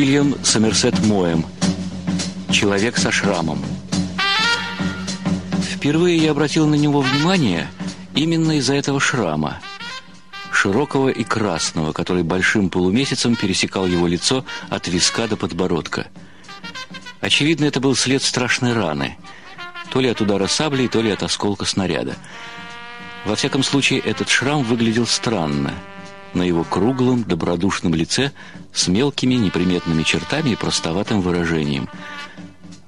Уильям Сомерсет Моем. Человек со шрамом. Впервые я обратил на него внимание именно из-за этого шрама. Широкого и красного, который большим полумесяцем пересекал его лицо от виска до подбородка. Очевидно, это был след страшной раны. То ли от удара саблей, то ли от осколка снаряда. Во всяком случае, этот шрам выглядел странно. На его круглом, добродушном лице с мелкими неприметными чертами и простоватым выражением –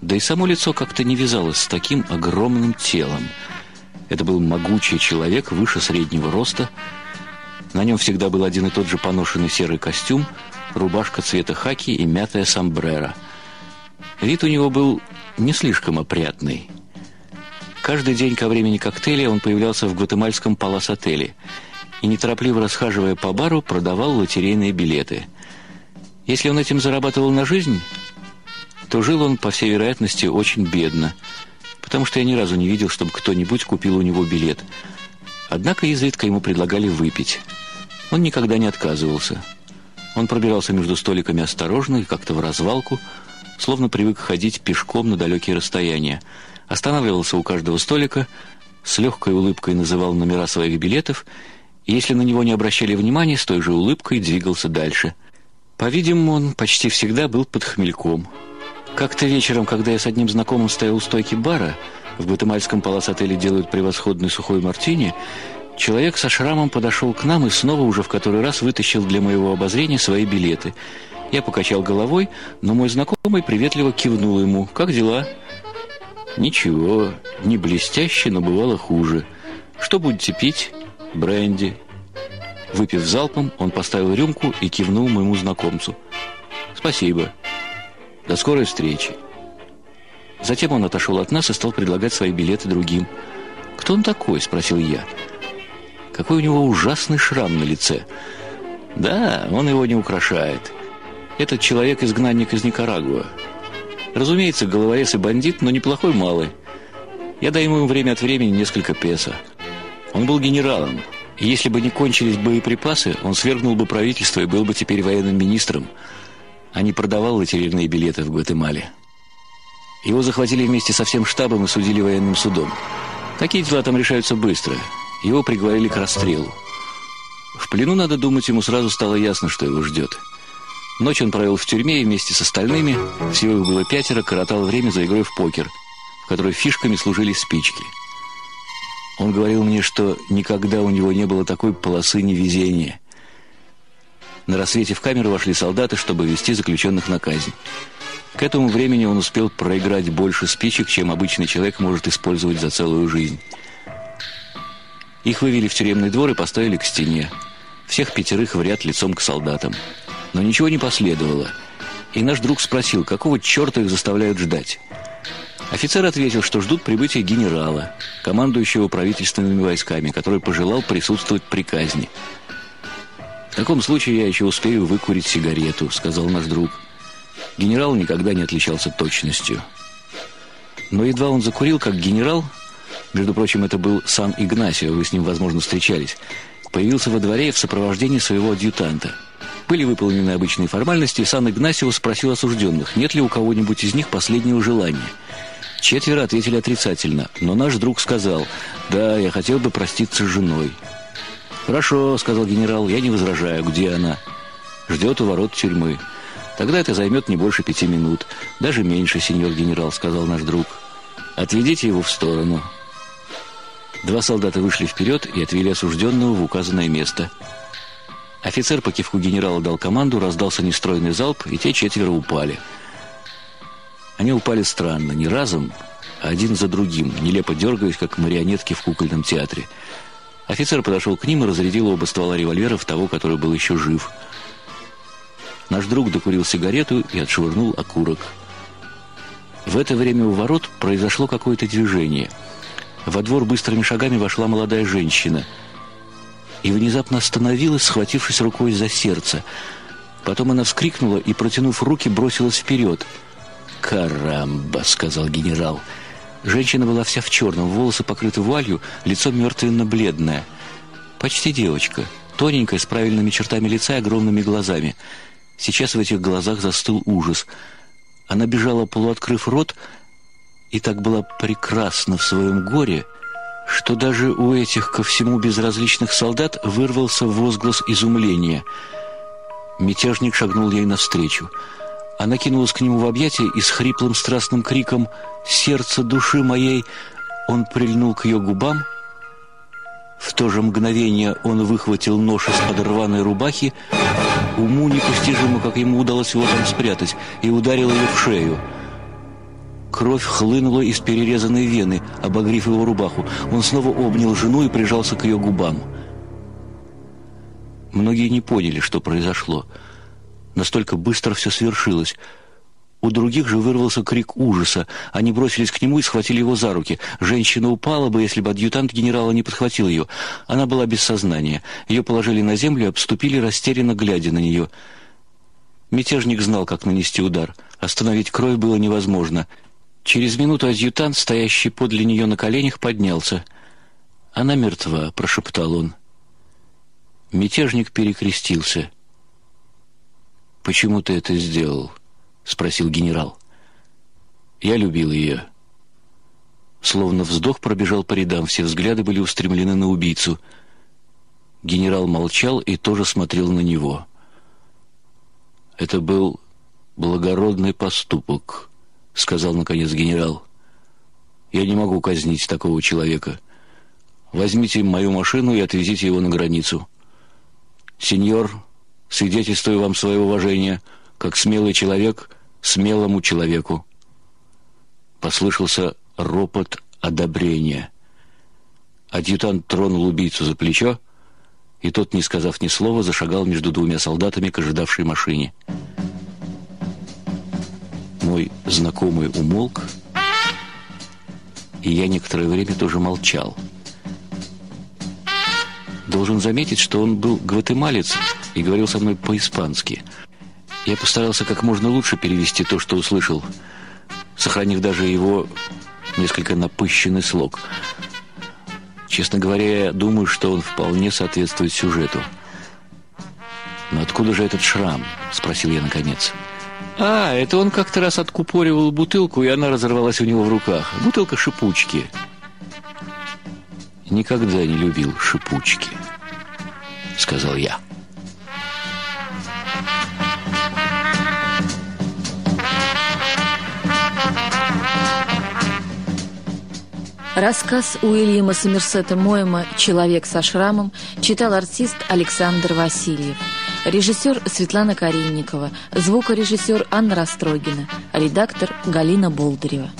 да и само лицо как-то не вязалось с таким огромным телом. Это был могучий человек выше среднего роста. На нем всегда был один и тот же поношенный серый костюм, рубашка цвета хаки и мятая сомбрера. Вид у него был не слишком опрятный. Каждый день ко времени коктейля он появлялся в гватемальском палас-отеле и, неторопливо расхаживая по бару, продавал лотерейные билеты. Если он этим зарабатывал на жизнь, то жил он, по всей вероятности, очень бедно, потому что я ни разу не видел, чтобы кто-нибудь купил у него билет. Однако изредка ему предлагали выпить. Он никогда не отказывался. Он пробирался между столиками осторожно и как-то в развалку, словно привык ходить пешком на далекие расстояния. Останавливался у каждого столика, с легкой улыбкой называл номера своих билетов, если на него не обращали внимания, с той же улыбкой двигался дальше. По-видимому, он почти всегда был под хмельком – как-то вечером, когда я с одним знакомым стоял у стойки бара, в Гватемальском палас-отеле делают превосходный сухой мартини, человек со шрамом подошел к нам и снова уже в который раз вытащил для моего обозрения свои билеты. Я покачал головой, но мой знакомый приветливо кивнул ему. «Как дела?» «Ничего, не блестяще, но бывало хуже. Что будете пить?» «Бренди». Выпив залпом, он поставил рюмку и кивнул моему знакомцу. «Спасибо». До скорой встречи. Затем он отошел от нас и стал предлагать свои билеты другим. «Кто он такой?» – спросил я. «Какой у него ужасный шрам на лице!» «Да, он его не украшает. Этот человек – изгнанник из Никарагуа. Разумеется, головорез и бандит, но неплохой малый. Я даю ему время от времени несколько песо. Он был генералом, и если бы не кончились боеприпасы, он свергнул бы правительство и был бы теперь военным министром – а не продавал лотерейные билеты в Гватемале. Его захватили вместе со всем штабом и судили военным судом. Такие дела там решаются быстро. Его приговорили к расстрелу. В плену, надо думать, ему сразу стало ясно, что его ждет. Ночь он провел в тюрьме и вместе с остальными, всего их было пятеро, коротал время за игрой в покер, в которой фишками служили спички. Он говорил мне, что никогда у него не было такой полосы невезения. На рассвете в камеру вошли солдаты, чтобы вести заключенных на казнь. К этому времени он успел проиграть больше спичек, чем обычный человек может использовать за целую жизнь. Их вывели в тюремный двор и поставили к стене. Всех пятерых в ряд лицом к солдатам. Но ничего не последовало. И наш друг спросил, какого черта их заставляют ждать. Офицер ответил, что ждут прибытия генерала, командующего правительственными войсками, который пожелал присутствовать при казни. «В таком случае я еще успею выкурить сигарету», — сказал наш друг. Генерал никогда не отличался точностью. Но едва он закурил, как генерал, между прочим, это был Сан Игнасио, вы с ним, возможно, встречались, появился во дворе в сопровождении своего адъютанта. Были выполнены обычные формальности, и Сан Игнасио спросил осужденных, нет ли у кого-нибудь из них последнего желания. Четверо ответили отрицательно, но наш друг сказал, «Да, я хотел бы проститься с женой». «Хорошо», — сказал генерал, — «я не возражаю. Где она?» «Ждет у ворот тюрьмы». «Тогда это займет не больше пяти минут. Даже меньше, сеньор генерал», — сказал наш друг. «Отведите его в сторону». Два солдата вышли вперед и отвели осужденного в указанное место. Офицер по кивку генерала дал команду, раздался нестройный залп, и те четверо упали. Они упали странно, не разом, а один за другим, нелепо дергаясь, как марионетки в кукольном театре – Офицер подошел к ним и разрядил оба ствола револьверов того, который был еще жив. Наш друг докурил сигарету и отшвырнул окурок. В это время у ворот произошло какое-то движение. Во двор быстрыми шагами вошла молодая женщина и внезапно остановилась, схватившись рукой за сердце. Потом она вскрикнула и, протянув руки, бросилась вперед. «Карамба!» — сказал генерал — Женщина была вся в черном, волосы покрыты вуалью, лицо мертвенно-бледное. Почти девочка, тоненькая, с правильными чертами лица и огромными глазами. Сейчас в этих глазах застыл ужас. Она бежала, полуоткрыв рот, и так была прекрасна в своем горе, что даже у этих ко всему безразличных солдат вырвался возглас изумления. Мятежник шагнул ей навстречу. Она кинулась к нему в объятия и с хриплым страстным криком «Сердце души моей!» он прильнул к ее губам. В то же мгновение он выхватил нож из-под рваной рубахи, уму непостижимо, как ему удалось его там спрятать, и ударил ее в шею. Кровь хлынула из перерезанной вены, обогрев его рубаху. Он снова обнял жену и прижался к ее губам. Многие не поняли, что произошло. Настолько быстро все свершилось. У других же вырвался крик ужаса. Они бросились к нему и схватили его за руки. Женщина упала бы, если бы адъютант генерала не подхватил ее. Она была без сознания. Ее положили на землю и обступили, растерянно глядя на нее. Мятежник знал, как нанести удар. Остановить кровь было невозможно — Через минуту адъютант, стоящий подле нее на коленях, поднялся. «Она мертва», — прошептал он. Мятежник перекрестился. «Почему ты это сделал?» — спросил генерал. «Я любил ее». Словно вздох пробежал по рядам, все взгляды были устремлены на убийцу. Генерал молчал и тоже смотрел на него. Это был благородный поступок —— сказал наконец генерал. «Я не могу казнить такого человека. Возьмите мою машину и отвезите его на границу. Сеньор, свидетельствую вам свое уважение, как смелый человек смелому человеку». Послышался ропот одобрения. Адъютант тронул убийцу за плечо, и тот, не сказав ни слова, зашагал между двумя солдатами к ожидавшей машине мой знакомый умолк, и я некоторое время тоже молчал. Должен заметить, что он был гватемалец и говорил со мной по-испански. Я постарался как можно лучше перевести то, что услышал, сохранив даже его несколько напыщенный слог. Честно говоря, я думаю, что он вполне соответствует сюжету. «Но откуда же этот шрам?» – спросил я наконец. – а, это он как-то раз откупоривал бутылку, и она разорвалась у него в руках. Бутылка шипучки. Никогда не любил шипучки, сказал я. Рассказ Уильяма Сомерсета Моэма «Человек со шрамом» читал артист Александр Васильев. Режиссер Светлана Каринникова, звукорежиссер Анна Растрогина, редактор Галина Болдырева.